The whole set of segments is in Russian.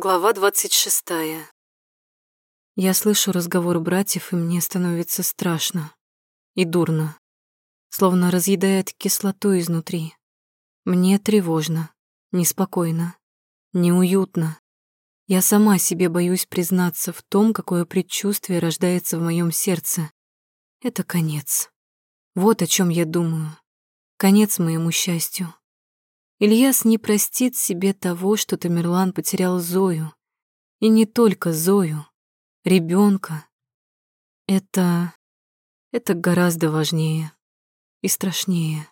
Глава двадцать шестая. Я слышу разговор братьев, и мне становится страшно и дурно, словно разъедает кислотой изнутри. Мне тревожно, неспокойно, неуютно. Я сама себе боюсь признаться в том, какое предчувствие рождается в моем сердце. Это конец. Вот о чем я думаю. Конец моему счастью. Ильяс не простит себе того, что Тамерлан потерял Зою. И не только Зою, ребенка. Это... это гораздо важнее и страшнее.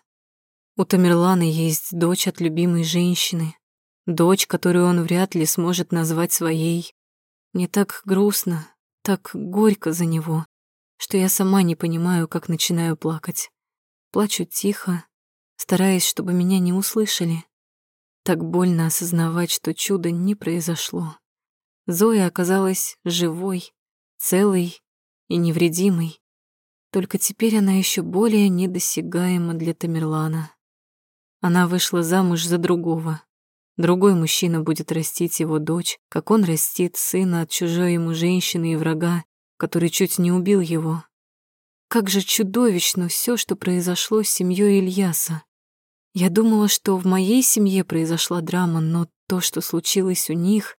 У Тамерлана есть дочь от любимой женщины, дочь, которую он вряд ли сможет назвать своей. Мне так грустно, так горько за него, что я сама не понимаю, как начинаю плакать. Плачу тихо, стараясь, чтобы меня не услышали. Так больно осознавать, что чудо не произошло. Зоя оказалась живой, целой и невредимой. Только теперь она еще более недосягаема для Тамерлана. Она вышла замуж за другого. Другой мужчина будет растить его дочь, как он растит сына от чужой ему женщины и врага, который чуть не убил его. Как же чудовищно все, что произошло с семьей Ильяса. Я думала, что в моей семье произошла драма, но то, что случилось у них...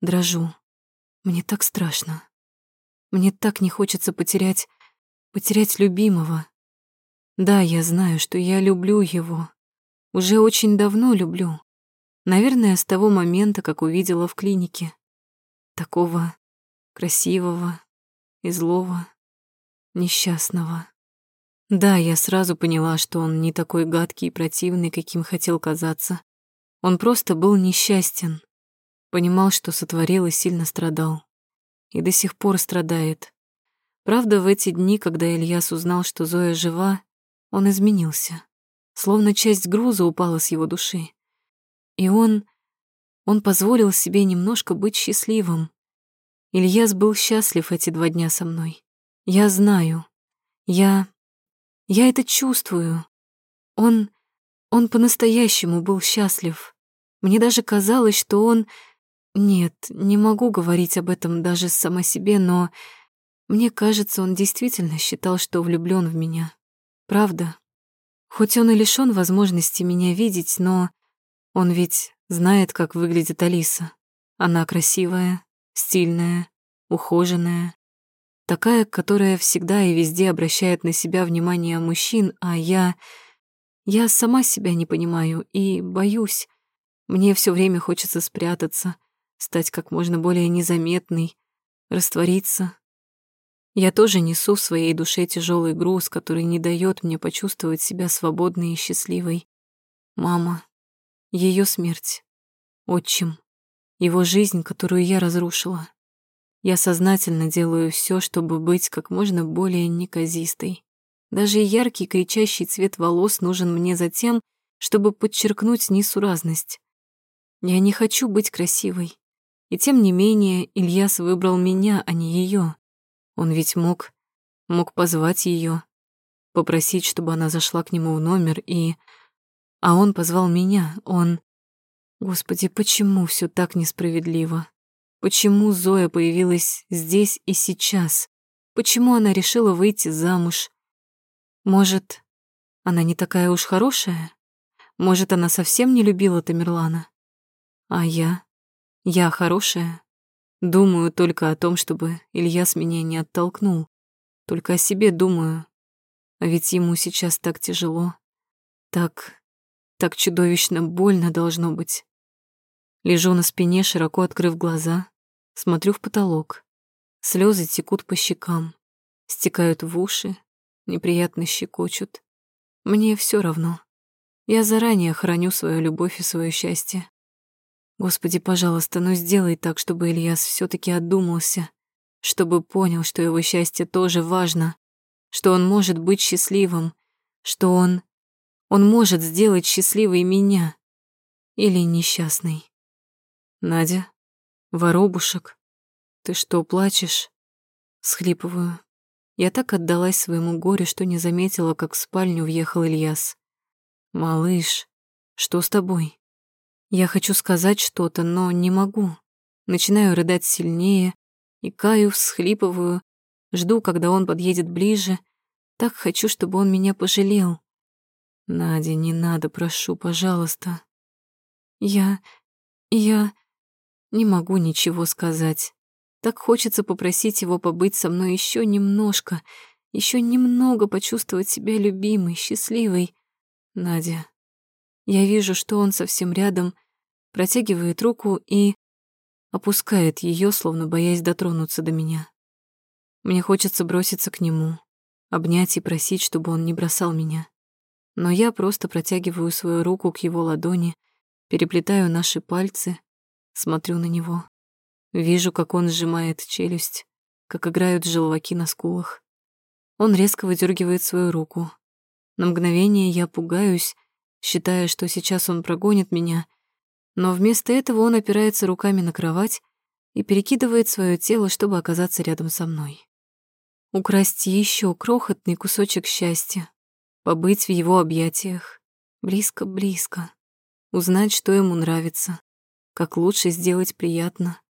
Дрожу. Мне так страшно. Мне так не хочется потерять... потерять любимого. Да, я знаю, что я люблю его. Уже очень давно люблю. Наверное, с того момента, как увидела в клинике. Такого красивого и злого, несчастного. Да, я сразу поняла, что он не такой гадкий и противный, каким хотел казаться. Он просто был несчастен. Понимал, что сотворил и сильно страдал. И до сих пор страдает. Правда, в эти дни, когда Ильяс узнал, что Зоя жива, он изменился. Словно часть груза упала с его души. И он... он позволил себе немножко быть счастливым. Ильяс был счастлив эти два дня со мной. Я знаю. Я я это чувствую. Он... он по-настоящему был счастлив. Мне даже казалось, что он... Нет, не могу говорить об этом даже сама себе, но... Мне кажется, он действительно считал, что влюблён в меня. Правда. Хоть он и лишён возможности меня видеть, но... Он ведь знает, как выглядит Алиса. Она красивая, стильная, ухоженная, Такая, которая всегда и везде обращает на себя внимание мужчин, а я... Я сама себя не понимаю и боюсь. Мне все время хочется спрятаться, стать как можно более незаметной, раствориться. Я тоже несу в своей душе тяжелый груз, который не дает мне почувствовать себя свободной и счастливой. Мама, ее смерть, отчим, его жизнь, которую я разрушила. Я сознательно делаю все, чтобы быть как можно более неказистой. Даже яркий кричащий цвет волос нужен мне за тем, чтобы подчеркнуть несуразность. Я не хочу быть красивой. И тем не менее Ильяс выбрал меня, а не ее. Он ведь мог... мог позвать ее, попросить, чтобы она зашла к нему в номер, и... А он позвал меня, он... Господи, почему все так несправедливо? Почему Зоя появилась здесь и сейчас? Почему она решила выйти замуж? Может, она не такая уж хорошая? Может, она совсем не любила Тамерлана? А я? Я хорошая? Думаю только о том, чтобы Ильяс меня не оттолкнул. Только о себе думаю. А ведь ему сейчас так тяжело. Так, так чудовищно больно должно быть. Лежу на спине, широко открыв глаза, Смотрю в потолок. Слезы текут по щекам, стекают в уши, неприятно щекочут. Мне все равно. Я заранее храню свою любовь и свое счастье. Господи, пожалуйста, ну сделай так, чтобы Ильяс все таки отдумался, чтобы понял, что его счастье тоже важно, что он может быть счастливым, что он... он может сделать счастливой меня или несчастной. Надя, Воробушек, ты что, плачешь? Схлипываю. Я так отдалась своему горю, что не заметила, как в спальню въехал Ильяс. «Малыш, что с тобой?» Я хочу сказать что-то, но не могу. начинаю рыдать сильнее, и каю, всхлипываю, жду, когда он подъедет ближе. Так хочу, чтобы он меня пожалел. Надя, не надо, прошу, пожалуйста. Я... я... не могу ничего сказать. Так хочется попросить его побыть со мной еще немножко, еще немного почувствовать себя любимой, счастливой. Надя. Я вижу, что он совсем рядом, протягивает руку и опускает ее, словно боясь дотронуться до меня. Мне хочется броситься к нему, обнять и просить, чтобы он не бросал меня. Но я просто протягиваю свою руку к его ладони, переплетаю наши пальцы, смотрю на него. Вижу, как он сжимает челюсть, как играют желваки на скулах. Он резко выдергивает свою руку. На мгновение я пугаюсь, считая, что сейчас он прогонит меня, но вместо этого он опирается руками на кровать и перекидывает свое тело, чтобы оказаться рядом со мной. Украсть еще крохотный кусочек счастья, побыть в его объятиях, близко-близко, узнать, что ему нравится, как лучше сделать приятно,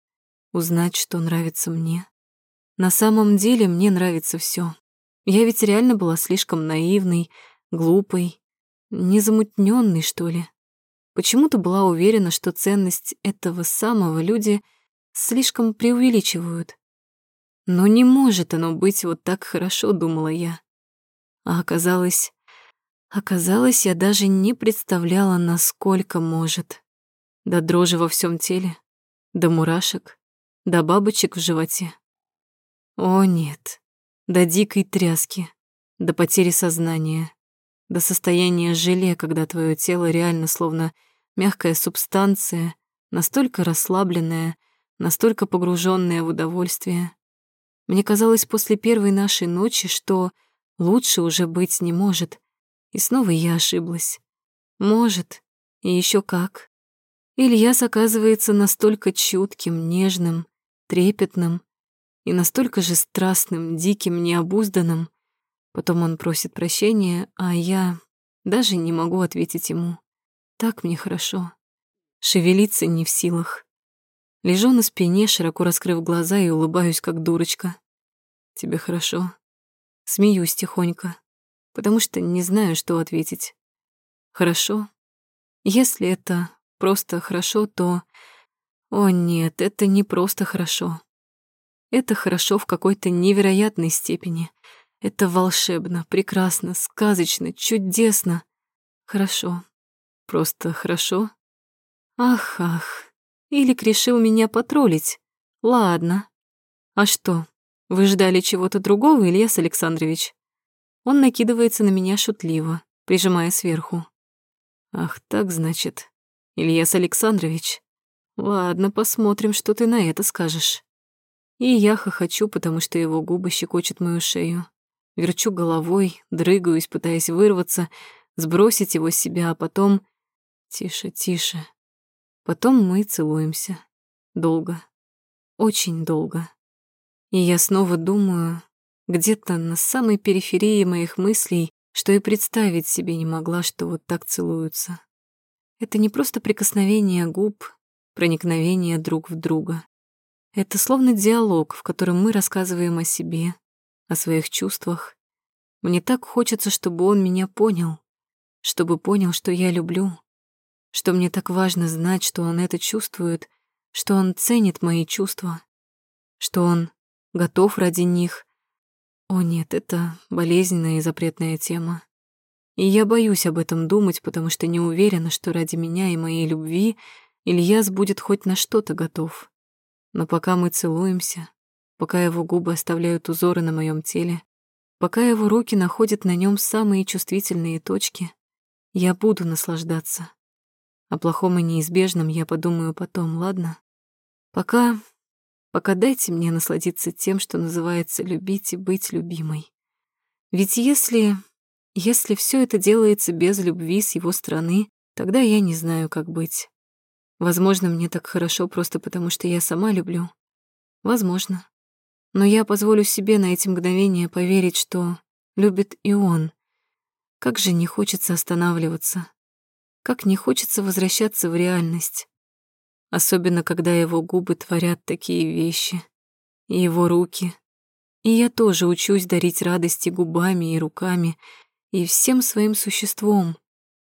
узнать, что нравится мне. На самом деле мне нравится все. Я ведь реально была слишком наивной, глупой, незамутненной, что ли. Почему-то была уверена, что ценность этого самого люди слишком преувеличивают. Но не может оно быть вот так хорошо, думала я. А оказалось... Оказалось, я даже не представляла, насколько может. До дрожи во всем теле, до мурашек, до бабочек в животе. О, нет, до дикой тряски, до потери сознания, до состояния желе, когда твое тело реально словно мягкая субстанция, настолько расслабленная, настолько погруженная в удовольствие. Мне казалось после первой нашей ночи, что лучше уже быть не может. И снова я ошиблась. Может, и еще как. Ильяс оказывается настолько чутким, нежным, трепетным и настолько же страстным, диким, необузданным. Потом он просит прощения, а я даже не могу ответить ему. Так мне хорошо. Шевелиться не в силах. Лежу на спине, широко раскрыв глаза и улыбаюсь, как дурочка. Тебе хорошо? Смеюсь тихонько, потому что не знаю, что ответить. Хорошо? Если это просто хорошо, то... О нет, это не просто хорошо. Это хорошо в какой-то невероятной степени. Это волшебно, прекрасно, сказочно, чудесно. Хорошо. Просто хорошо. Ах, ах. Илик решил меня потроллить. Ладно. А что, вы ждали чего-то другого, Ильяс Александрович? Он накидывается на меня шутливо, прижимая сверху. Ах, так значит. Ильяс Александрович. Ладно, посмотрим, что ты на это скажешь. И я хохочу, потому что его губы щекочут мою шею. Верчу головой, дрыгаюсь, пытаясь вырваться, сбросить его с себя, а потом... Тише, тише. Потом мы целуемся. Долго. Очень долго. И я снова думаю, где-то на самой периферии моих мыслей, что и представить себе не могла, что вот так целуются. Это не просто прикосновение губ, проникновение друг в друга. Это словно диалог, в котором мы рассказываем о себе, о своих чувствах. Мне так хочется, чтобы он меня понял, чтобы понял, что я люблю, что мне так важно знать, что он это чувствует, что он ценит мои чувства, что он готов ради них. О нет, это болезненная и запретная тема. И я боюсь об этом думать, потому что не уверена, что ради меня и моей любви Ильяс будет хоть на что-то готов. Но пока мы целуемся, пока его губы оставляют узоры на моем теле, пока его руки находят на нем самые чувствительные точки, я буду наслаждаться. О плохом и неизбежном я подумаю потом, ладно? Пока... Пока дайте мне насладиться тем, что называется любить и быть любимой. Ведь если если все это делается без любви с его стороны, тогда я не знаю, как быть. Возможно, мне так хорошо просто потому, что я сама люблю. Возможно. Но я позволю себе на эти мгновения поверить, что любит и он. Как же не хочется останавливаться. Как не хочется возвращаться в реальность. особенно когда его губы творят такие вещи, и его руки. И я тоже учусь дарить радости губами и руками, и всем своим существом,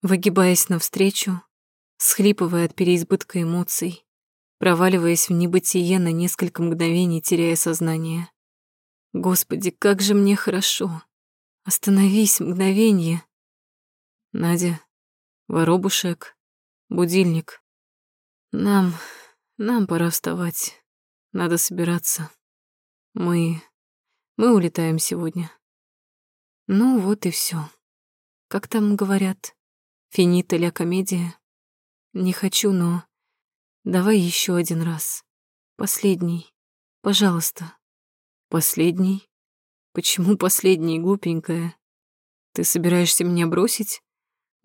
выгибаясь навстречу, схлипывая от переизбытка эмоций, проваливаясь в небытие на несколько мгновений, теряя сознание. Господи, как же мне хорошо. Остановись мгновение. Надя, воробушек, будильник. Нам, нам пора вставать. Надо собираться. Мы, мы улетаем сегодня. Ну вот и все. Как там говорят, финита ля комедия. Не хочу, но давай еще один раз. Последний. Пожалуйста. Последний? Почему последний, глупенькая? Ты собираешься меня бросить?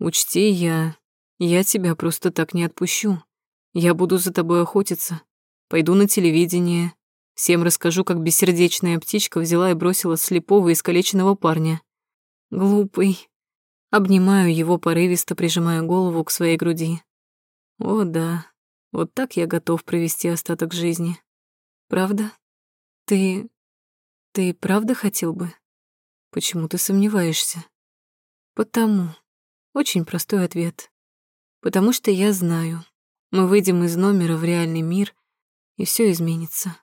Учти, я... Я тебя просто так не отпущу. Я буду за тобой охотиться. Пойду на телевидение. Всем расскажу, как бессердечная птичка взяла и бросила слепого и искалеченного парня. Глупый. Обнимаю его порывисто, прижимая голову к своей груди. О, да, вот так я готов провести остаток жизни. Правда? Ты... ты правда хотел бы? Почему ты сомневаешься? Потому. Очень простой ответ. Потому что я знаю. Мы выйдем из номера в реальный мир, и все изменится.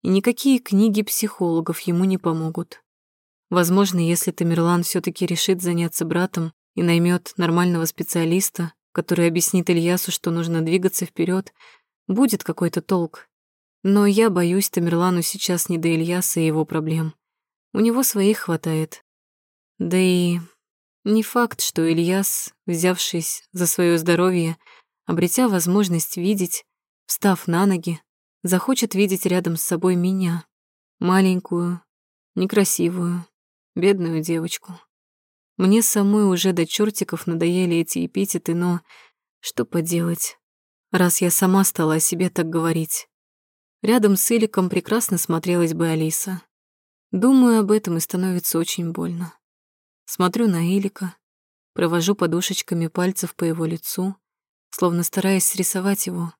И никакие книги психологов ему не помогут. Возможно, если Тамерлан все таки решит заняться братом и наймет нормального специалиста, который объяснит Ильясу, что нужно двигаться вперед, будет какой-то толк. Но я боюсь, Тамерлану сейчас не до Ильяса и его проблем. У него своих хватает. Да и не факт, что Ильяс, взявшись за свое здоровье, обретя возможность видеть, встав на ноги, захочет видеть рядом с собой меня, маленькую, некрасивую, бедную девочку. Мне самой уже до чертиков надоели эти эпитеты, но что поделать, раз я сама стала о себе так говорить. Рядом с Иликом прекрасно смотрелась бы Алиса. Думаю об этом и становится очень больно. Смотрю на Илика, провожу подушечками пальцев по его лицу, словно стараясь срисовать его,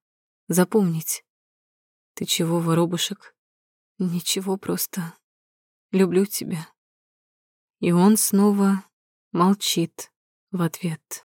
запомнить. Ты чего, воробушек? Ничего, просто люблю тебя. И он снова молчит в ответ.